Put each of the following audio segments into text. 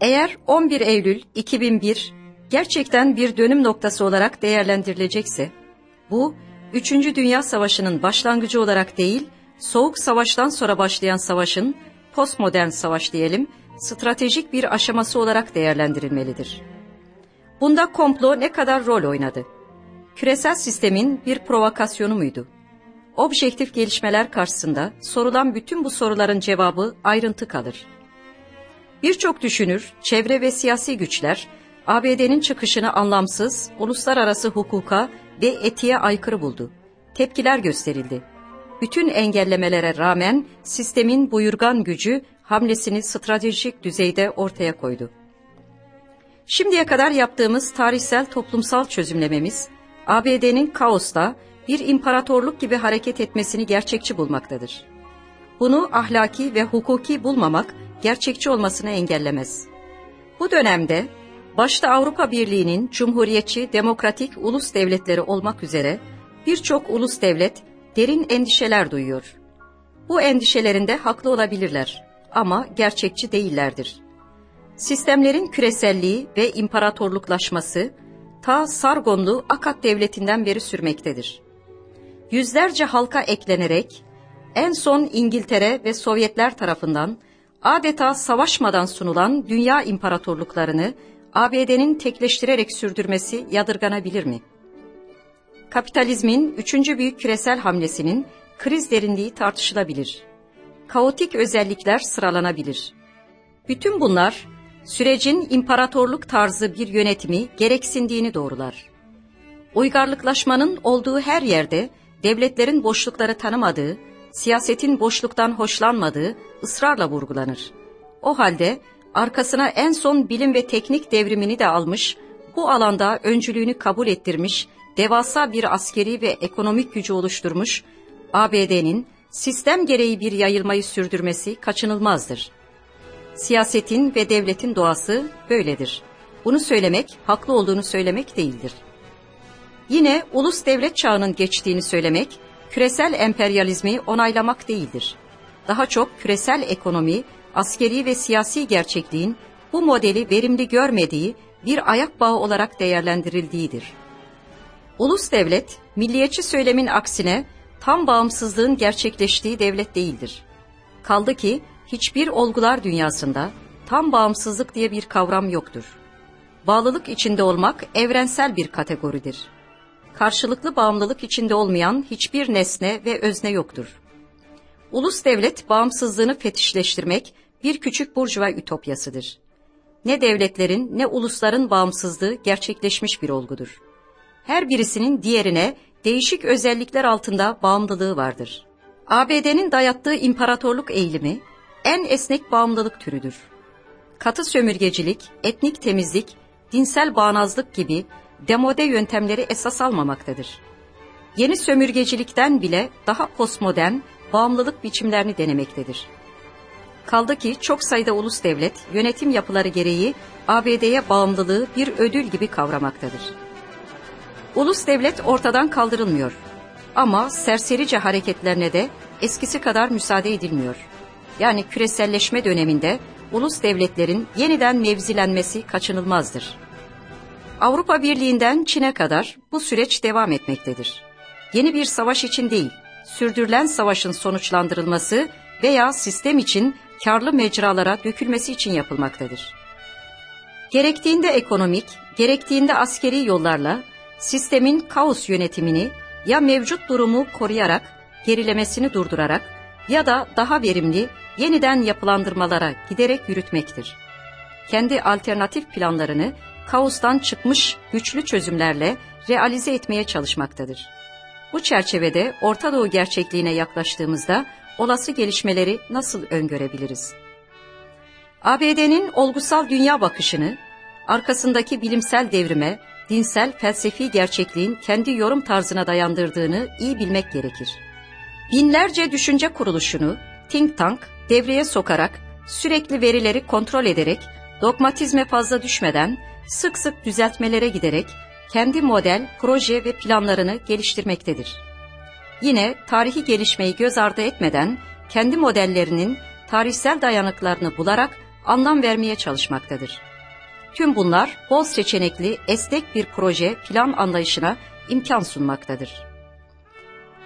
Eğer 11 Eylül 2001 gerçekten bir dönüm noktası olarak değerlendirilecekse, bu 3. Dünya Savaşı'nın başlangıcı olarak değil, Soğuk Savaş'tan sonra başlayan savaşın, postmodern savaş diyelim, stratejik bir aşaması olarak değerlendirilmelidir. Bunda komplo ne kadar rol oynadı? Küresel sistemin bir provokasyonu muydu? Objektif gelişmeler karşısında sorulan bütün bu soruların cevabı ayrıntı kalır. Birçok düşünür, çevre ve siyasi güçler, ABD'nin çıkışını anlamsız, uluslararası hukuka ve etiğe aykırı buldu. Tepkiler gösterildi. Bütün engellemelere rağmen sistemin buyurgan gücü hamlesini stratejik düzeyde ortaya koydu. Şimdiye kadar yaptığımız tarihsel toplumsal çözümlememiz, ABD'nin kaosta bir imparatorluk gibi hareket etmesini gerçekçi bulmaktadır. Bunu ahlaki ve hukuki bulmamak gerçekçi olmasını engellemez. Bu dönemde başta Avrupa Birliği'nin cumhuriyetçi, demokratik ulus devletleri olmak üzere birçok ulus devlet derin endişeler duyuyor. Bu endişelerinde haklı olabilirler ama gerçekçi değillerdir. Sistemlerin küreselliği ve imparatorluklaşması ta Sargonlu Akat Devleti'nden beri sürmektedir. Yüzlerce halka eklenerek en son İngiltere ve Sovyetler tarafından adeta savaşmadan sunulan dünya imparatorluklarını ABD'nin tekleştirerek sürdürmesi yadırganabilir mi? Kapitalizmin üçüncü büyük küresel hamlesinin kriz derinliği tartışılabilir. Kaotik özellikler sıralanabilir. Bütün bunlar sürecin imparatorluk tarzı bir yönetimi gereksindiğini doğrular. Uygarlıklaşmanın olduğu her yerde devletlerin boşlukları tanımadığı, siyasetin boşluktan hoşlanmadığı ısrarla vurgulanır. O halde arkasına en son bilim ve teknik devrimini de almış, bu alanda öncülüğünü kabul ettirmiş, devasa bir askeri ve ekonomik gücü oluşturmuş, ABD'nin sistem gereği bir yayılmayı sürdürmesi kaçınılmazdır. Siyasetin ve devletin doğası böyledir. Bunu söylemek, haklı olduğunu söylemek değildir. Yine ulus devlet çağının geçtiğini söylemek, küresel emperyalizmi onaylamak değildir. Daha çok küresel ekonomi, askeri ve siyasi gerçekliğin bu modeli verimli görmediği bir ayak bağı olarak değerlendirildiğidir. Ulus devlet, milliyetçi söylemin aksine tam bağımsızlığın gerçekleştiği devlet değildir. Kaldı ki hiçbir olgular dünyasında tam bağımsızlık diye bir kavram yoktur. Bağlılık içinde olmak evrensel bir kategoridir. Karşılıklı bağımlılık içinde olmayan hiçbir nesne ve özne yoktur. Ulus devlet bağımsızlığını fetişleştirmek bir küçük burjuva ütopyasıdır. Ne devletlerin ne ulusların bağımsızlığı gerçekleşmiş bir olgudur. Her birisinin diğerine değişik özellikler altında bağımlılığı vardır. ABD'nin dayattığı imparatorluk eğilimi en esnek bağımlılık türüdür. Katı sömürgecilik, etnik temizlik, dinsel bağnazlık gibi demode yöntemleri esas almamaktadır. Yeni sömürgecilikten bile daha postmodern bağımlılık biçimlerini denemektedir. Kaldı ki çok sayıda ulus devlet yönetim yapıları gereği ABD'ye bağımlılığı bir ödül gibi kavramaktadır. Ulus devlet ortadan kaldırılmıyor ama serserice hareketlerine de eskisi kadar müsaade edilmiyor. Yani küreselleşme döneminde ulus devletlerin yeniden mevzilenmesi kaçınılmazdır. Avrupa Birliği'nden Çin'e kadar bu süreç devam etmektedir. Yeni bir savaş için değil, sürdürülen savaşın sonuçlandırılması veya sistem için karlı mecralara dökülmesi için yapılmaktadır. Gerektiğinde ekonomik, gerektiğinde askeri yollarla sistemin kaos yönetimini ya mevcut durumu koruyarak, gerilemesini durdurarak ya da daha verimli yeniden yapılandırmalara giderek yürütmektir. Kendi alternatif planlarını kaostan çıkmış güçlü çözümlerle realize etmeye çalışmaktadır. Bu çerçevede Orta Doğu gerçekliğine yaklaştığımızda olası gelişmeleri nasıl öngörebiliriz? ABD'nin olgusal dünya bakışını, arkasındaki bilimsel devrime, dinsel felsefi gerçekliğin kendi yorum tarzına dayandırdığını iyi bilmek gerekir. Binlerce düşünce kuruluşunu think tank devreye sokarak, sürekli verileri kontrol ederek, dogmatizme fazla düşmeden, sık sık düzeltmelere giderek, kendi model, proje ve planlarını geliştirmektedir. Yine tarihi gelişmeyi göz ardı etmeden, kendi modellerinin tarihsel dayanıklarını bularak anlam vermeye çalışmaktadır. Tüm bunlar bol seçenekli, esnek bir proje, plan anlayışına imkan sunmaktadır.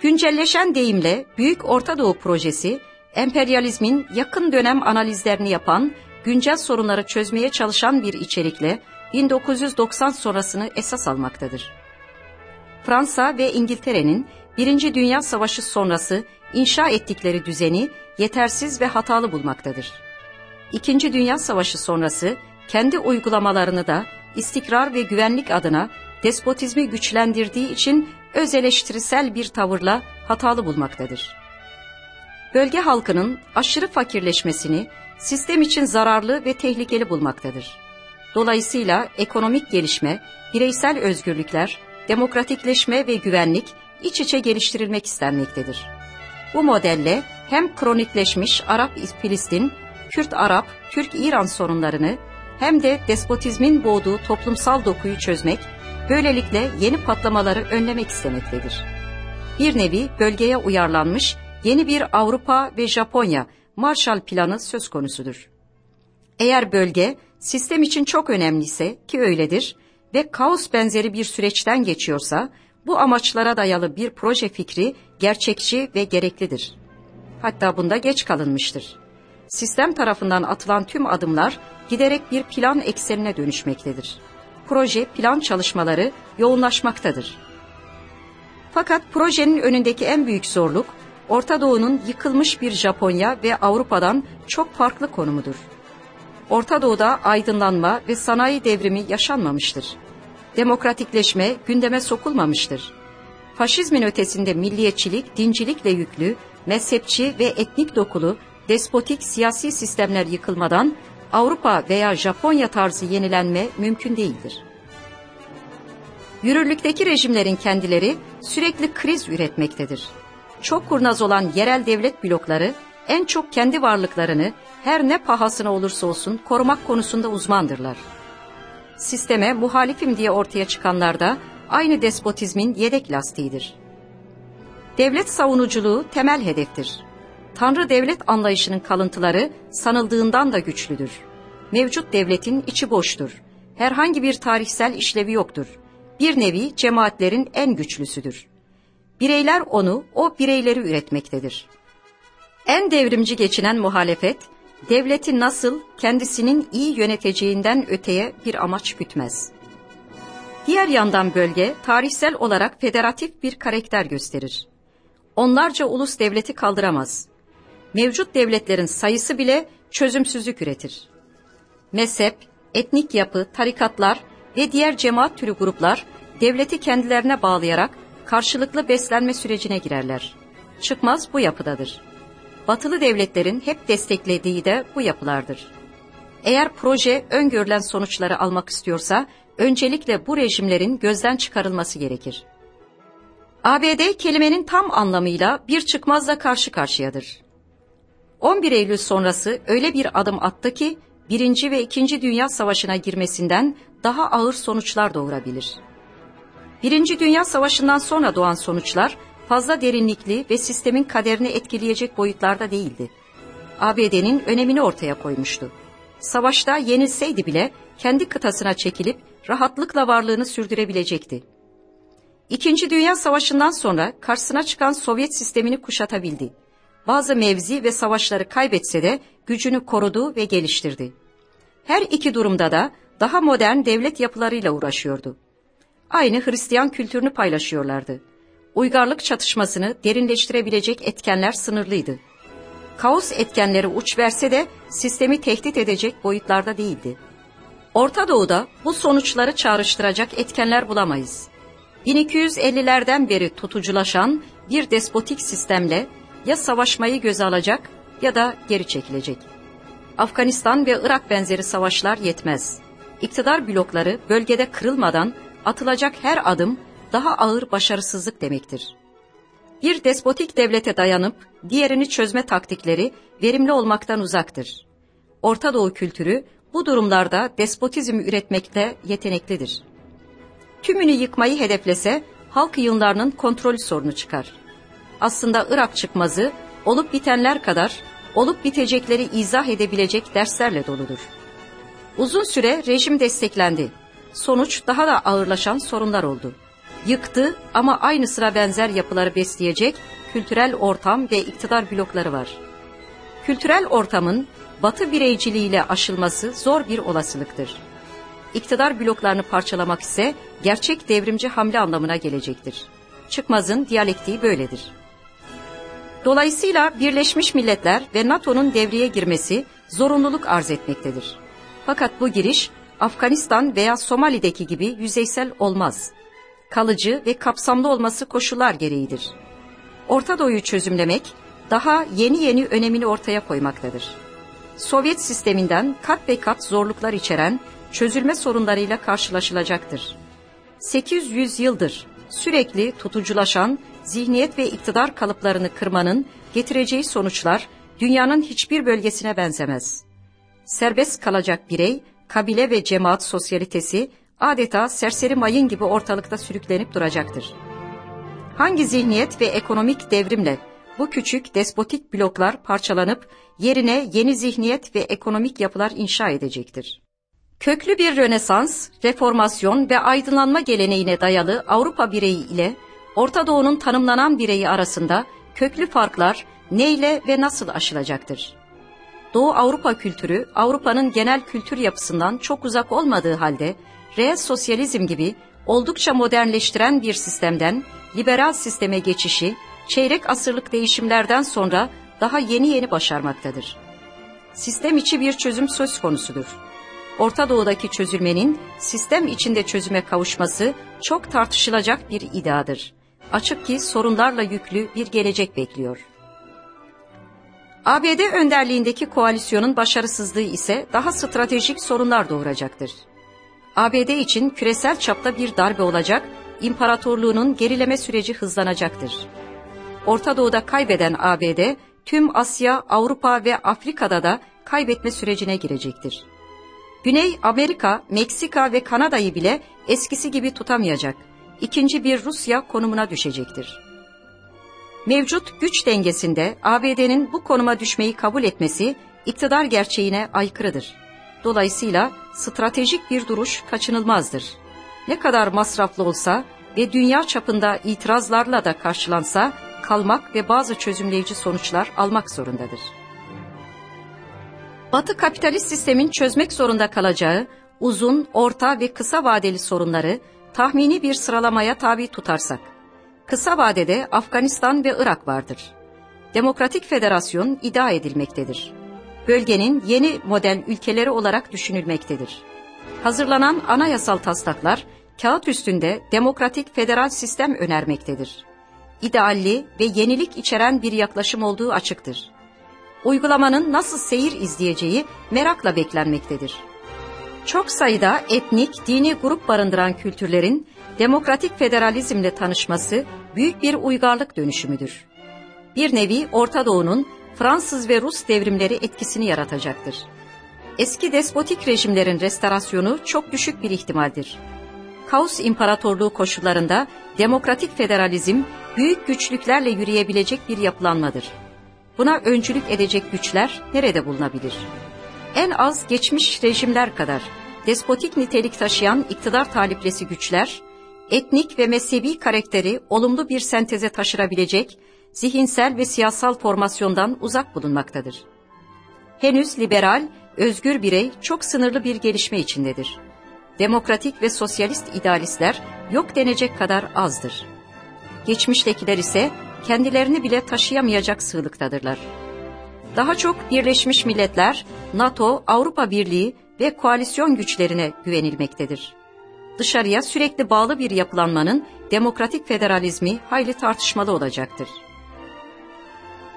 Güncelleşen deyimle Büyük Orta Doğu Projesi, emperyalizmin yakın dönem analizlerini yapan, güncel sorunları çözmeye çalışan bir içerikle 1990 sonrasını esas almaktadır. Fransa ve İngiltere'nin Birinci Dünya Savaşı sonrası inşa ettikleri düzeni yetersiz ve hatalı bulmaktadır. İkinci Dünya Savaşı sonrası kendi uygulamalarını da istikrar ve güvenlik adına despotizmi güçlendirdiği için öz eleştirisel bir tavırla hatalı bulmaktadır. Bölge halkının aşırı fakirleşmesini sistem için zararlı ve tehlikeli bulmaktadır. Dolayısıyla ekonomik gelişme, bireysel özgürlükler, demokratikleşme ve güvenlik iç içe geliştirilmek istenmektedir. Bu modelle hem kronikleşmiş Arap-Filistin, Kürt-Arap, Türk-İran sorunlarını hem de despotizmin boğduğu toplumsal dokuyu çözmek, böylelikle yeni patlamaları önlemek istemektedir. Bir nevi bölgeye uyarlanmış yeni bir Avrupa ve Japonya Marshall Planı söz konusudur. Eğer bölge sistem için çok önemliyse ki öyledir ve kaos benzeri bir süreçten geçiyorsa bu amaçlara dayalı bir proje fikri gerçekçi ve gereklidir. Hatta bunda geç kalınmıştır. Sistem tarafından atılan tüm adımlar giderek bir plan eksenine dönüşmektedir. Proje plan çalışmaları yoğunlaşmaktadır. Fakat projenin önündeki en büyük zorluk Orta Doğu'nun yıkılmış bir Japonya ve Avrupa'dan çok farklı konumudur. Orta Doğu'da aydınlanma ve sanayi devrimi yaşanmamıştır. Demokratikleşme gündeme sokulmamıştır. Faşizmin ötesinde milliyetçilik, dincilikle yüklü, mezhepçi ve etnik dokulu, despotik siyasi sistemler yıkılmadan Avrupa veya Japonya tarzı yenilenme mümkün değildir. Yürürlükteki rejimlerin kendileri sürekli kriz üretmektedir. Çok kurnaz olan yerel devlet blokları en çok kendi varlıklarını her ne pahasına olursa olsun korumak konusunda uzmandırlar. Sisteme muhalifim diye ortaya çıkanlar da aynı despotizmin yedek lastiğidir. Devlet savunuculuğu temel hedeftir. Tanrı devlet anlayışının kalıntıları sanıldığından da güçlüdür. Mevcut devletin içi boştur. Herhangi bir tarihsel işlevi yoktur. Bir nevi cemaatlerin en güçlüsüdür. Bireyler onu, o bireyleri üretmektedir. En devrimci geçinen muhalefet, devleti nasıl kendisinin iyi yöneteceğinden öteye bir amaç gütmez. Diğer yandan bölge tarihsel olarak federatif bir karakter gösterir. Onlarca ulus devleti kaldıramaz. Mevcut devletlerin sayısı bile çözümsüzlük üretir. Mezhep, etnik yapı, tarikatlar ve diğer cemaat türü gruplar devleti kendilerine bağlayarak karşılıklı beslenme sürecine girerler. Çıkmaz bu yapıdadır. Batılı devletlerin hep desteklediği de bu yapılardır. Eğer proje öngörülen sonuçları almak istiyorsa öncelikle bu rejimlerin gözden çıkarılması gerekir. ABD kelimenin tam anlamıyla bir çıkmazla karşı karşıyadır. 11 Eylül sonrası öyle bir adım attı ki Birinci ve İkinci Dünya Savaşı'na girmesinden daha ağır sonuçlar doğurabilir. Birinci Dünya Savaşı'ndan sonra doğan sonuçlar fazla derinlikli ve sistemin kaderini etkileyecek boyutlarda değildi. ABD'nin önemini ortaya koymuştu. Savaşta yenilseydi bile kendi kıtasına çekilip rahatlıkla varlığını sürdürebilecekti. İkinci Dünya Savaşı'ndan sonra karşısına çıkan Sovyet sistemini kuşatabildi. Bazı mevzi ve savaşları kaybetse de gücünü korudu ve geliştirdi. Her iki durumda da daha modern devlet yapılarıyla uğraşıyordu. Aynı Hristiyan kültürünü paylaşıyorlardı. Uygarlık çatışmasını derinleştirebilecek etkenler sınırlıydı. Kaos etkenleri uç verse de sistemi tehdit edecek boyutlarda değildi. Orta Doğu'da bu sonuçları çağrıştıracak etkenler bulamayız. 1250'lerden beri tutuculaşan bir despotik sistemle ya savaşmayı göze alacak ya da geri çekilecek. Afganistan ve Irak benzeri savaşlar yetmez. İktidar blokları bölgede kırılmadan atılacak her adım daha ağır başarısızlık demektir. Bir despotik devlete dayanıp diğerini çözme taktikleri verimli olmaktan uzaktır. Orta Doğu kültürü bu durumlarda despotizm üretmekte yeteneklidir. Tümünü yıkmayı hedeflese halk yığınlarının kontrolü sorunu çıkar. Aslında Irak çıkmazı olup bitenler kadar olup bitecekleri izah edebilecek derslerle doludur. Uzun süre rejim desteklendi. Sonuç daha da ağırlaşan sorunlar oldu. Yıktı ama aynı sıra benzer yapıları besleyecek kültürel ortam ve iktidar blokları var. Kültürel ortamın batı bireyciliğiyle aşılması zor bir olasılıktır. İktidar bloklarını parçalamak ise gerçek devrimci hamle anlamına gelecektir. Çıkmaz'ın diyalektiği böyledir. Dolayısıyla Birleşmiş Milletler ve NATO'nun devreye girmesi zorunluluk arz etmektedir. Fakat bu giriş Afganistan veya Somali'deki gibi yüzeysel olmaz. Kalıcı ve kapsamlı olması koşullar gereğidir. Orta Doğu'yu çözümlemek daha yeni yeni önemini ortaya koymaktadır. Sovyet sisteminden kat ve kat zorluklar içeren çözülme sorunlarıyla karşılaşılacaktır. 800 yıldır sürekli tutuculaşan zihniyet ve iktidar kalıplarını kırmanın getireceği sonuçlar dünyanın hiçbir bölgesine benzemez. Serbest kalacak birey, kabile ve cemaat sosyalitesi adeta serseri mayın gibi ortalıkta sürüklenip duracaktır. Hangi zihniyet ve ekonomik devrimle bu küçük despotik bloklar parçalanıp yerine yeni zihniyet ve ekonomik yapılar inşa edecektir. Köklü bir rönesans, reformasyon ve aydınlanma geleneğine dayalı Avrupa bireyi ile Orta Doğu'nun tanımlanan bireyi arasında köklü farklar neyle ve nasıl aşılacaktır? Doğu Avrupa kültürü Avrupa'nın genel kültür yapısından çok uzak olmadığı halde reel sosyalizm gibi oldukça modernleştiren bir sistemden liberal sisteme geçişi çeyrek asırlık değişimlerden sonra daha yeni yeni başarmaktadır. Sistem içi bir çözüm söz konusudur. Orta Doğu'daki çözülmenin sistem içinde çözüme kavuşması çok tartışılacak bir iddiadır. Açık ki sorunlarla yüklü bir gelecek bekliyor. ABD önderliğindeki koalisyonun başarısızlığı ise daha stratejik sorunlar doğuracaktır. ABD için küresel çapta bir darbe olacak, imparatorluğunun gerileme süreci hızlanacaktır. Orta Doğu'da kaybeden ABD, tüm Asya, Avrupa ve Afrika'da da kaybetme sürecine girecektir. Güney Amerika, Meksika ve Kanada'yı bile eskisi gibi tutamayacak. İkinci bir Rusya konumuna düşecektir. Mevcut güç dengesinde ABD'nin bu konuma düşmeyi kabul etmesi iktidar gerçeğine aykırıdır. Dolayısıyla stratejik bir duruş kaçınılmazdır. Ne kadar masraflı olsa ve dünya çapında itirazlarla da karşılansa kalmak ve bazı çözümleyici sonuçlar almak zorundadır. Batı kapitalist sistemin çözmek zorunda kalacağı uzun, orta ve kısa vadeli sorunları tahmini bir sıralamaya tabi tutarsak, kısa vadede Afganistan ve Irak vardır. Demokratik Federasyon iddia edilmektedir. Bölgenin yeni model ülkeleri olarak düşünülmektedir. Hazırlanan anayasal taslaklar kağıt üstünde demokratik federal sistem önermektedir. İdealli ve yenilik içeren bir yaklaşım olduğu açıktır. Uygulamanın nasıl seyir izleyeceği merakla beklenmektedir. Çok sayıda etnik, dini grup barındıran kültürlerin demokratik federalizmle tanışması büyük bir uygarlık dönüşümüdür. Bir nevi Orta Doğu'nun Fransız ve Rus devrimleri etkisini yaratacaktır. Eski despotik rejimlerin restorasyonu çok düşük bir ihtimaldir. Kaos İmparatorluğu koşullarında demokratik federalizm büyük güçlüklerle yürüyebilecek bir yapılanmadır. Buna öncülük edecek güçler nerede bulunabilir? En az geçmiş rejimler kadar despotik nitelik taşıyan iktidar taliplesi güçler, etnik ve mezhebi karakteri olumlu bir senteze taşırabilecek zihinsel ve siyasal formasyondan uzak bulunmaktadır. Henüz liberal, özgür birey çok sınırlı bir gelişme içindedir. Demokratik ve sosyalist idealistler yok denecek kadar azdır. Geçmiştekiler ise kendilerini bile taşıyamayacak sığlıktadırlar. Daha çok Birleşmiş Milletler, NATO, Avrupa Birliği ve koalisyon güçlerine güvenilmektedir. Dışarıya sürekli bağlı bir yapılanmanın demokratik federalizmi hayli tartışmalı olacaktır.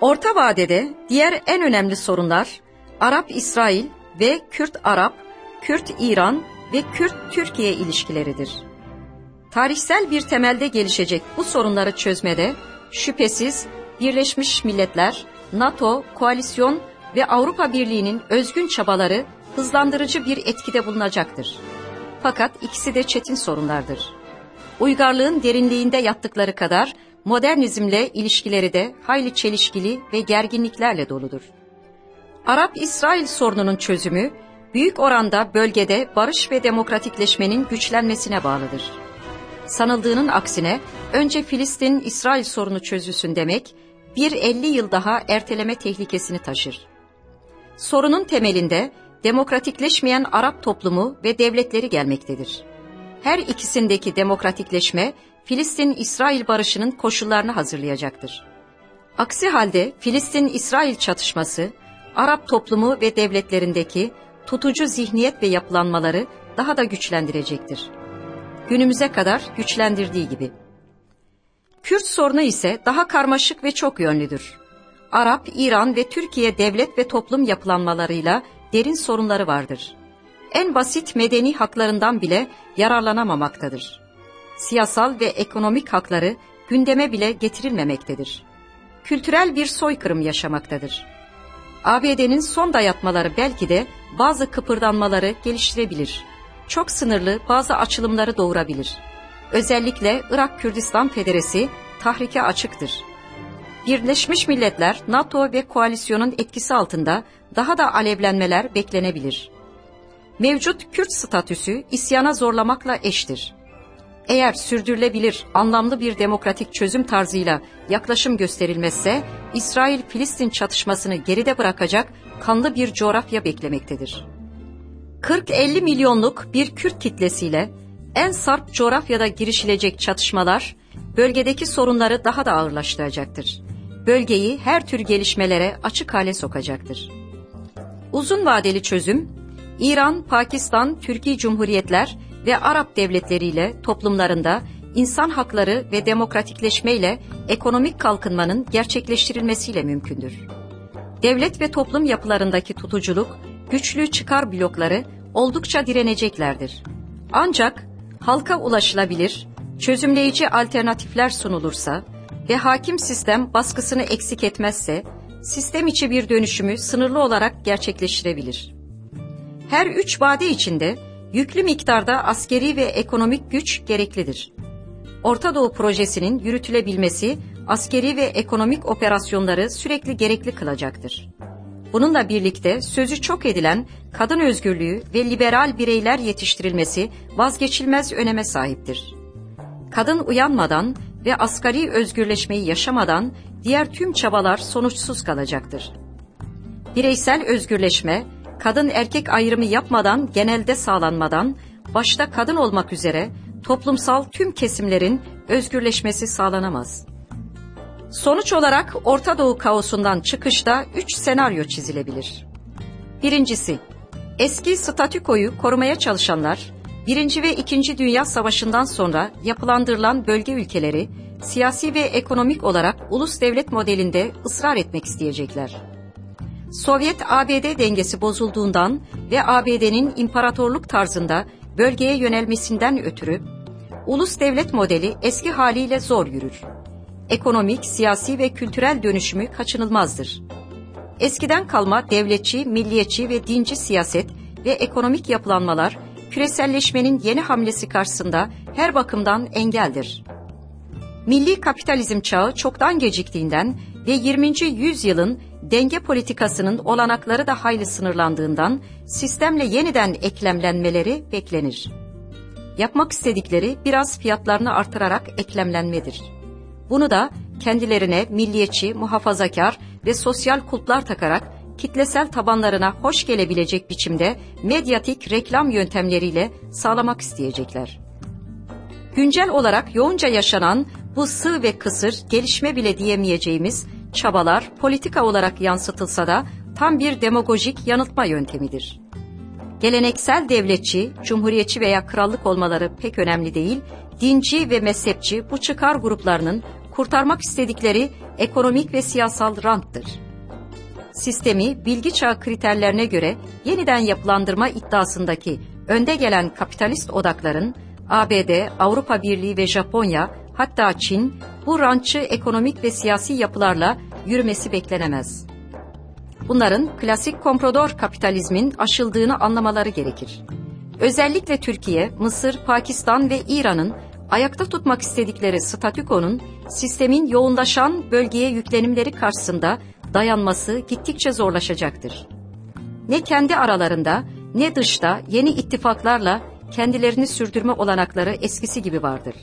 Orta vadede diğer en önemli sorunlar Arap-İsrail ve Kürt-Arap, Kürt-İran ve Kürt-Türkiye ilişkileridir. Tarihsel bir temelde gelişecek bu sorunları çözmede şüphesiz Birleşmiş Milletler, NATO, koalisyon ve Avrupa Birliği'nin özgün çabaları hızlandırıcı bir etkide bulunacaktır. Fakat ikisi de çetin sorunlardır. Uygarlığın derinliğinde yattıkları kadar modernizmle ilişkileri de hayli çelişkili ve gerginliklerle doludur. Arap-İsrail sorununun çözümü büyük oranda bölgede barış ve demokratikleşmenin güçlenmesine bağlıdır. Sanıldığının aksine önce Filistin-İsrail sorunu çözülsün demek bir 50 yıl daha erteleme tehlikesini taşır. Sorunun temelinde demokratikleşmeyen Arap toplumu ve devletleri gelmektedir. Her ikisindeki demokratikleşme Filistin-İsrail barışının koşullarını hazırlayacaktır. Aksi halde Filistin-İsrail çatışması Arap toplumu ve devletlerindeki tutucu zihniyet ve yapılanmaları daha da güçlendirecektir. Günümüze kadar güçlendirdiği gibi. Kürt sorunu ise daha karmaşık ve çok yönlüdür. Arap, İran ve Türkiye devlet ve toplum yapılanmalarıyla derin sorunları vardır. En basit medeni haklarından bile yararlanamamaktadır. Siyasal ve ekonomik hakları gündeme bile getirilmemektedir. Kültürel bir soykırım yaşamaktadır. ABD'nin son dayatmaları belki de bazı kıpırdanmaları geliştirebilir. Çok sınırlı bazı açılımları doğurabilir. Özellikle Irak Kürdistan Federesi tahrike açıktır. Birleşmiş Milletler, NATO ve koalisyonun etkisi altında daha da alevlenmeler beklenebilir. Mevcut Kürt statüsü isyana zorlamakla eştir. Eğer sürdürülebilir, anlamlı bir demokratik çözüm tarzıyla yaklaşım gösterilmezse, İsrail-Filistin çatışmasını geride bırakacak kanlı bir coğrafya beklemektedir. 40-50 milyonluk bir Kürt kitlesiyle en sarp coğrafyada girişilecek çatışmalar, bölgedeki sorunları daha da ağırlaştıracaktır. Bölgeyi her tür gelişmelere açık hale sokacaktır. Uzun vadeli çözüm, İran, Pakistan, Türkiye Cumhuriyetler ve Arap devletleriyle toplumlarında insan hakları ve demokratikleşmeyle ekonomik kalkınmanın gerçekleştirilmesiyle mümkündür. Devlet ve toplum yapılarındaki tutuculuk, güçlü çıkar blokları oldukça direneceklerdir. Ancak halka ulaşılabilir, çözümleyici alternatifler sunulursa ve hakim sistem baskısını eksik etmezse, sistem içi bir dönüşümü sınırlı olarak gerçekleştirebilir. Her üç vade içinde yüklü miktarda askeri ve ekonomik güç gereklidir. Orta Doğu projesinin yürütülebilmesi askeri ve ekonomik operasyonları sürekli gerekli kılacaktır. Bununla birlikte sözü çok edilen kadın özgürlüğü ve liberal bireyler yetiştirilmesi vazgeçilmez öneme sahiptir. Kadın uyanmadan ve asgari özgürleşmeyi yaşamadan diğer tüm çabalar sonuçsuz kalacaktır. Bireysel özgürleşme, kadın erkek ayrımı yapmadan genelde sağlanmadan, başta kadın olmak üzere toplumsal tüm kesimlerin özgürleşmesi sağlanamaz. Sonuç olarak Orta Doğu kaosundan çıkışta üç senaryo çizilebilir. Birincisi, eski statükoyu korumaya çalışanlar, Birinci ve İkinci Dünya Savaşı'ndan sonra yapılandırılan bölge ülkeleri, siyasi ve ekonomik olarak ulus devlet modelinde ısrar etmek isteyecekler. Sovyet-ABD dengesi bozulduğundan ve ABD'nin imparatorluk tarzında bölgeye yönelmesinden ötürü, ulus devlet modeli eski haliyle zor yürür. Ekonomik, siyasi ve kültürel dönüşümü kaçınılmazdır. Eskiden kalma devletçi, milliyetçi ve dinci siyaset ve ekonomik yapılanmalar küreselleşmenin yeni hamlesi karşısında her bakımdan engeldir. Milli kapitalizm çağı çoktan geciktiğinden ve 20. yüzyılın denge politikasının olanakları da hayli sınırlandığından sistemle yeniden eklemlenmeleri beklenir. Yapmak istedikleri biraz fiyatlarını artırarak eklemlenmedir. Bunu da kendilerine milliyetçi, muhafazakar ve sosyal kulplar takarak kitlesel tabanlarına hoş gelebilecek biçimde medyatik reklam yöntemleriyle sağlamak isteyecekler. Güncel olarak yoğunca yaşanan bu sığ ve kısır gelişme bile diyemeyeceğimiz çabalar politika olarak yansıtılsa da tam bir demagojik yanıltma yöntemidir. Geleneksel devletçi, cumhuriyetçi veya krallık olmaları pek önemli değil, dinci ve mezhepçi bu çıkar gruplarının kurtarmak istedikleri ekonomik ve siyasal ranttır. Sistemi bilgi çağı kriterlerine göre yeniden yapılandırma iddiasındaki önde gelen kapitalist odakların ABD, Avrupa Birliği ve Japonya hatta Çin bu rantçı ekonomik ve siyasi yapılarla yürümesi beklenemez. Bunların klasik komprador kapitalizmin aşıldığını anlamaları gerekir. Özellikle Türkiye, Mısır, Pakistan ve İran'ın ayakta tutmak istedikleri statükonun sistemin yoğunlaşan bölgeye yüklenimleri karşısında dayanması gittikçe zorlaşacaktır. ne kendi aralarında ne dışta yeni ittifaklarla kendilerini sürdürme olanakları eskisi gibi vardır.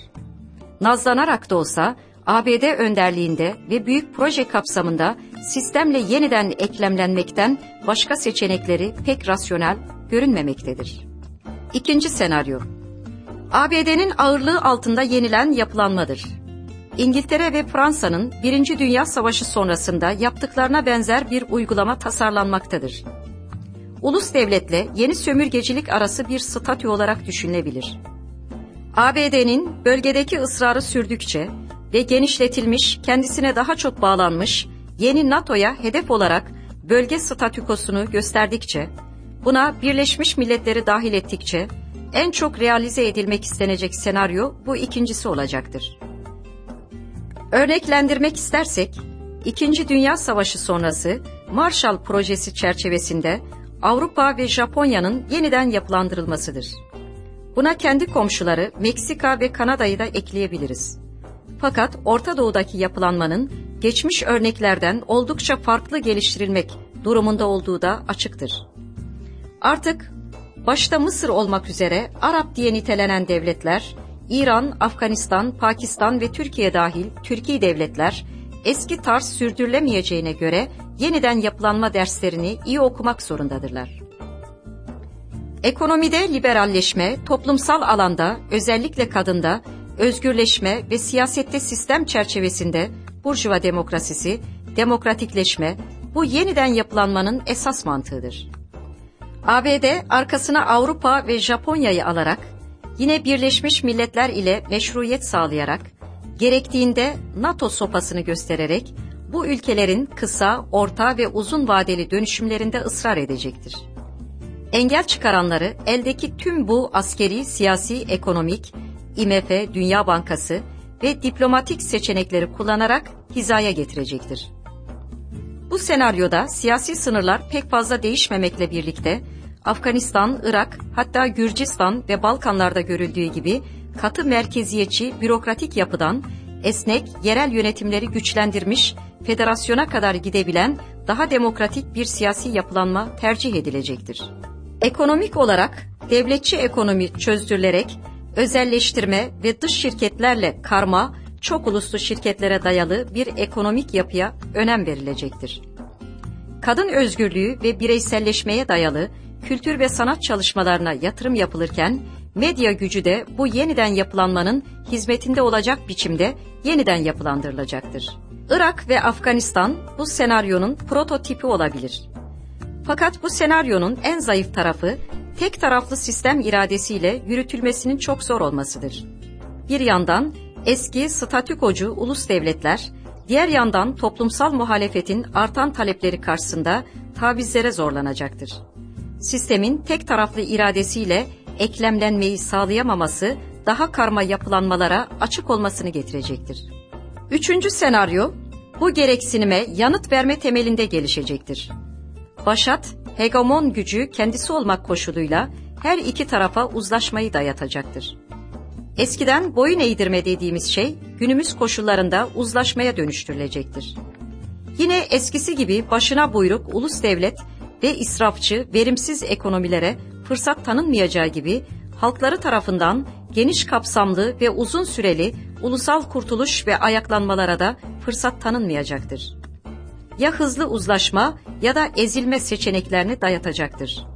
Nazlanarak da olsa ABD önderliğinde ve büyük proje kapsamında sistemle yeniden eklemlenmekten başka seçenekleri pek rasyonel görünmemektedir. İkinci senaryo ABD'nin ağırlığı altında yenilen yapılanmadır. İngiltere ve Fransa'nın Birinci Dünya Savaşı sonrasında yaptıklarına benzer bir uygulama tasarlanmaktadır. Ulus devletle yeni sömürgecilik arası bir statü olarak düşünülebilir. ABD'nin bölgedeki ısrarı sürdükçe ve genişletilmiş, kendisine daha çok bağlanmış yeni NATO'ya hedef olarak bölge statükosunu gösterdikçe, buna Birleşmiş Milletleri dahil ettikçe en çok realize edilmek istenecek senaryo bu ikincisi olacaktır. Örneklendirmek istersek, İkinci Dünya Savaşı sonrası Marshall Projesi çerçevesinde Avrupa ve Japonya'nın yeniden yapılandırılmasıdır. Buna kendi komşuları Meksika ve Kanada'yı da ekleyebiliriz. Fakat Orta Doğu'daki yapılanmanın geçmiş örneklerden oldukça farklı geliştirilmek durumunda olduğu da açıktır. Artık başta Mısır olmak üzere Arap diye nitelenen devletler, İran, Afganistan, Pakistan ve Türkiye dahil Türkiye devletler eski tarz sürdürülemeyeceğine göre yeniden yapılanma derslerini iyi okumak zorundadırlar. Ekonomide liberalleşme, toplumsal alanda, özellikle kadında, özgürleşme ve siyasette sistem çerçevesinde burjuva demokrasisi, demokratikleşme, bu yeniden yapılanmanın esas mantığıdır. ABD arkasına Avrupa ve Japonya'yı alarak, yine Birleşmiş Milletler ile meşruiyet sağlayarak, gerektiğinde NATO sopasını göstererek, bu ülkelerin kısa, orta ve uzun vadeli dönüşümlerinde ısrar edecektir. Engel çıkaranları eldeki tüm bu askeri, siyasi, ekonomik, IMF, Dünya Bankası ve diplomatik seçenekleri kullanarak hizaya getirecektir. Bu senaryoda siyasi sınırlar pek fazla değişmemekle birlikte Afganistan, Irak hatta Gürcistan ve Balkanlarda görüldüğü gibi katı merkeziyetçi bürokratik yapıdan esnek yerel yönetimleri güçlendirmiş federasyona kadar gidebilen daha demokratik bir siyasi yapılanma tercih edilecektir. Ekonomik olarak devletçi ekonomi çözdürülerek özelleştirme ve dış şirketlerle karma, çok uluslu şirketlere dayalı bir ekonomik yapıya önem verilecektir. Kadın özgürlüğü ve bireyselleşmeye dayalı kültür ve sanat çalışmalarına yatırım yapılırken medya gücü de bu yeniden yapılanmanın hizmetinde olacak biçimde yeniden yapılandırılacaktır. Irak ve Afganistan bu senaryonun prototipi olabilir. Fakat bu senaryonun en zayıf tarafı tek taraflı sistem iradesiyle yürütülmesinin çok zor olmasıdır. Bir yandan eski statükocu ulus devletler, diğer yandan toplumsal muhalefetin artan talepleri karşısında tavizlere zorlanacaktır. Sistemin tek taraflı iradesiyle eklemlenmeyi sağlayamaması daha karma yapılanmalara açık olmasını getirecektir. Üçüncü senaryo, bu gereksinime yanıt verme temelinde gelişecektir. Başat, hegemon gücü kendisi olmak koşuluyla her iki tarafa uzlaşmayı dayatacaktır. Eskiden boyun eğdirme dediğimiz şey günümüz koşullarında uzlaşmaya dönüştürülecektir. Yine eskisi gibi başına buyruk ulus devlet ve israfçı, verimsiz ekonomilere fırsat tanınmayacağı gibi halkları tarafından geniş kapsamlı ve uzun süreli ulusal kurtuluş ve ayaklanmalara da fırsat tanınmayacaktır. Ya hızlı uzlaşma ya da ezilme seçeneklerini dayatacaktır.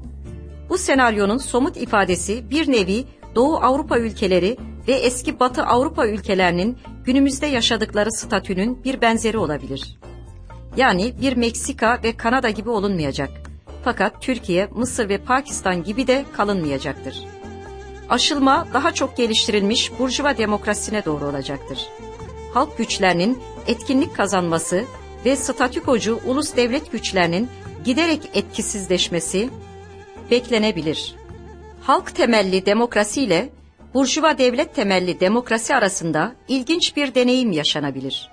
Bu senaryonun somut ifadesi bir nevi Doğu Avrupa ülkeleri ve eski Batı Avrupa ülkelerinin günümüzde yaşadıkları statünün bir benzeri olabilir. Yani bir Meksika ve Kanada gibi olunmayacak. Fakat Türkiye, Mısır ve Pakistan gibi de kalınmayacaktır. Aşılma daha çok geliştirilmiş burjuva demokrasisine doğru olacaktır. Halk güçlerinin etkinlik kazanması ve statükocu ulus devlet güçlerinin giderek etkisizleşmesi beklenebilir. Halk temelli demokrasi ile burjuva devlet temelli demokrasi arasında ilginç bir deneyim yaşanabilir.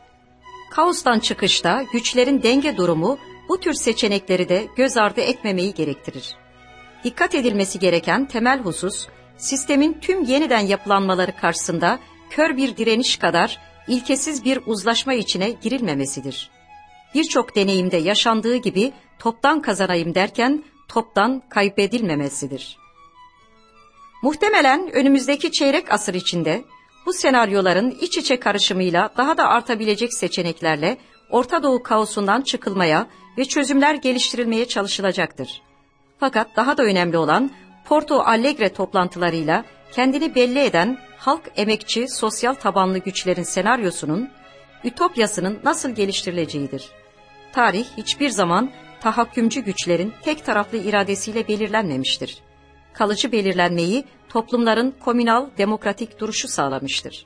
Kaostan çıkışta güçlerin denge durumu bu tür seçenekleri de göz ardı etmemeyi gerektirir. Dikkat edilmesi gereken temel husus, sistemin tüm yeniden yapılanmaları karşısında kör bir direniş kadar ilkesiz bir uzlaşma içine girilmemesidir. Birçok deneyimde yaşandığı gibi toptan kazanayım derken toptan kaybedilmemesidir. Muhtemelen önümüzdeki çeyrek asır içinde bu senaryoların iç içe karışımıyla daha da artabilecek seçeneklerle Orta Doğu kaosundan çıkılmaya ve çözümler geliştirilmeye çalışılacaktır. Fakat daha da önemli olan Porto Alegre toplantılarıyla kendini belli eden halk emekçi sosyal tabanlı güçlerin senaryosunun, ütopyasının nasıl geliştirileceğidir. Tarih hiçbir zaman tahakkümcü güçlerin tek taraflı iradesiyle belirlenmemiştir. Kalıcı belirlenmeyi toplumların komünal demokratik duruşu sağlamıştır.